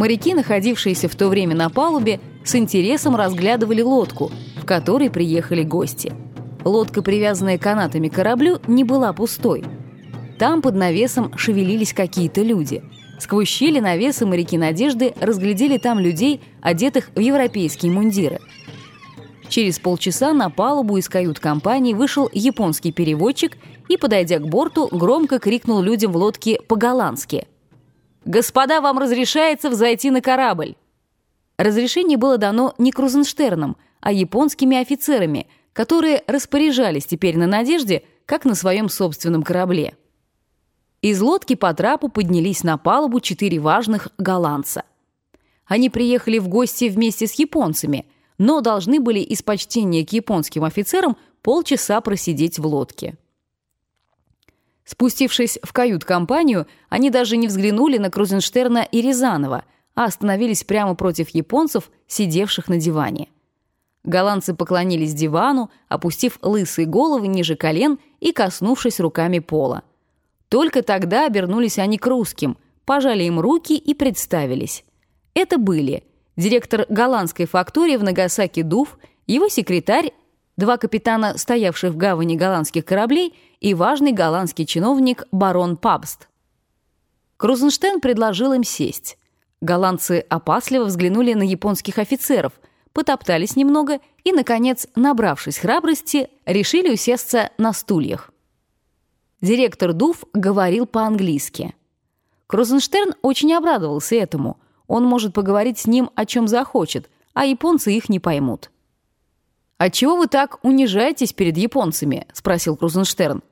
Моряки, находившиеся в то время на палубе, с интересом разглядывали лодку, в которой приехали гости. Лодка, привязанная канатами к кораблю, не была пустой. Там под навесом шевелились какие-то люди. Сквозь щели навеса моряки «Надежды» разглядели там людей, одетых в европейские мундиры. Через полчаса на палубу из кают-компании вышел японский переводчик и, подойдя к борту, громко крикнул людям в лодке по-голландски – «Господа, вам разрешается взойти на корабль!» Разрешение было дано не Крузенштерном, а японскими офицерами, которые распоряжались теперь на «Надежде», как на своем собственном корабле. Из лодки по трапу поднялись на палубу четыре важных голландца. Они приехали в гости вместе с японцами, но должны были из почтения к японским офицерам полчаса просидеть в лодке. Спустившись в кают-компанию, они даже не взглянули на Крузенштерна и Рязанова, а остановились прямо против японцев, сидевших на диване. Голландцы поклонились дивану, опустив лысые головы ниже колен и коснувшись руками пола. Только тогда обернулись они к русским, пожали им руки и представились. Это были директор голландской фактории в Нагасаки Дуф, его секретарь два капитана, стоявших в гавани голландских кораблей, и важный голландский чиновник барон Пабст. Крузенштейн предложил им сесть. Голландцы опасливо взглянули на японских офицеров, потоптались немного и, наконец, набравшись храбрости, решили усесться на стульях. Директор Дуф говорил по-английски. Крузенштерн очень обрадовался этому. Он может поговорить с ним о чем захочет, а японцы их не поймут. «Отчего вы так унижаетесь перед японцами?» — спросил Крузенштерн.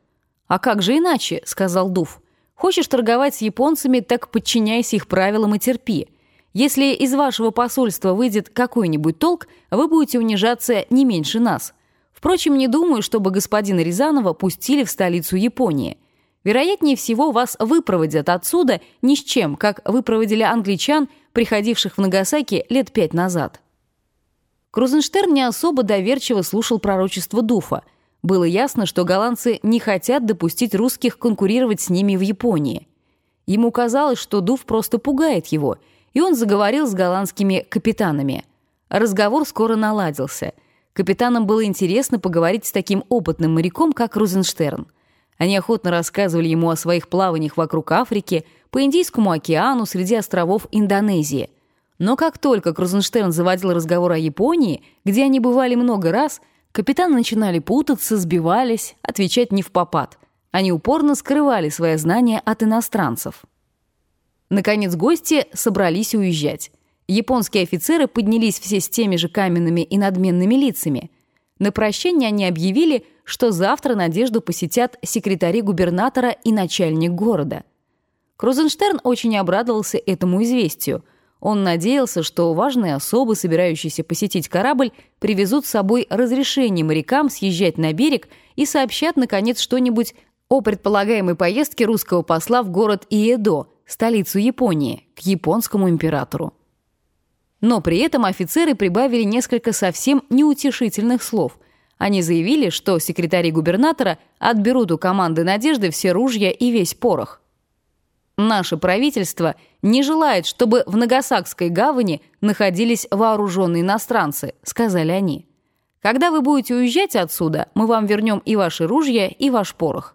«А как же иначе?» — сказал Дуф. «Хочешь торговать с японцами, так подчиняйся их правилам и терпи. Если из вашего посольства выйдет какой-нибудь толк, вы будете унижаться не меньше нас. Впрочем, не думаю, чтобы господина Рязанова пустили в столицу Японии. Вероятнее всего, вас выпроводят отсюда ни с чем, как выпроводили англичан, приходивших в Нагасаки лет пять назад». Крузенштерн не особо доверчиво слушал пророчество Дуфа. Было ясно, что голландцы не хотят допустить русских конкурировать с ними в Японии. Ему казалось, что Дуф просто пугает его, и он заговорил с голландскими капитанами. Разговор скоро наладился. Капитанам было интересно поговорить с таким опытным моряком, как Крузенштерн. Они охотно рассказывали ему о своих плаваниях вокруг Африки, по Индийскому океану, среди островов Индонезии – но как только Крузенштерн заводил разговор о Японии, где они бывали много раз, капитаны начинали путаться, сбивались, отвечать не в попад. Они упорно скрывали свои знания от иностранцев. Наконец гости собрались уезжать. Японские офицеры поднялись все с теми же каменными и надменными лицами. На прощание они объявили, что завтра Надежду посетят секретари губернатора и начальник города. Крузенштерн очень обрадовался этому известию – он надеялся, что важные особы, собирающиеся посетить корабль, привезут с собой разрешение морякам съезжать на берег и сообщат, наконец, что-нибудь о предполагаемой поездке русского посла в город Иедо, столицу Японии, к японскому императору. Но при этом офицеры прибавили несколько совсем неутешительных слов. Они заявили, что секретари губернатора отберут у команды «Надежды» все ружья и весь порох – Наше правительство не желает, чтобы в Нагасакской гавани находились вооруженные иностранцы, сказали они. Когда вы будете уезжать отсюда, мы вам вернем и ваши ружья, и ваш порох.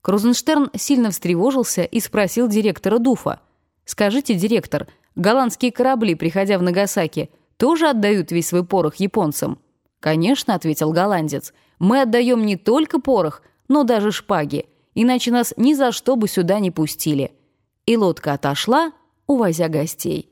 Крузенштерн сильно встревожился и спросил директора Дуфа. «Скажите, директор, голландские корабли, приходя в Нагасаки, тоже отдают весь свой порох японцам?» «Конечно», — ответил голландец, — «мы отдаем не только порох, но даже шпаги иначе нас ни за что бы сюда не пустили. И лодка отошла, увозя гостей.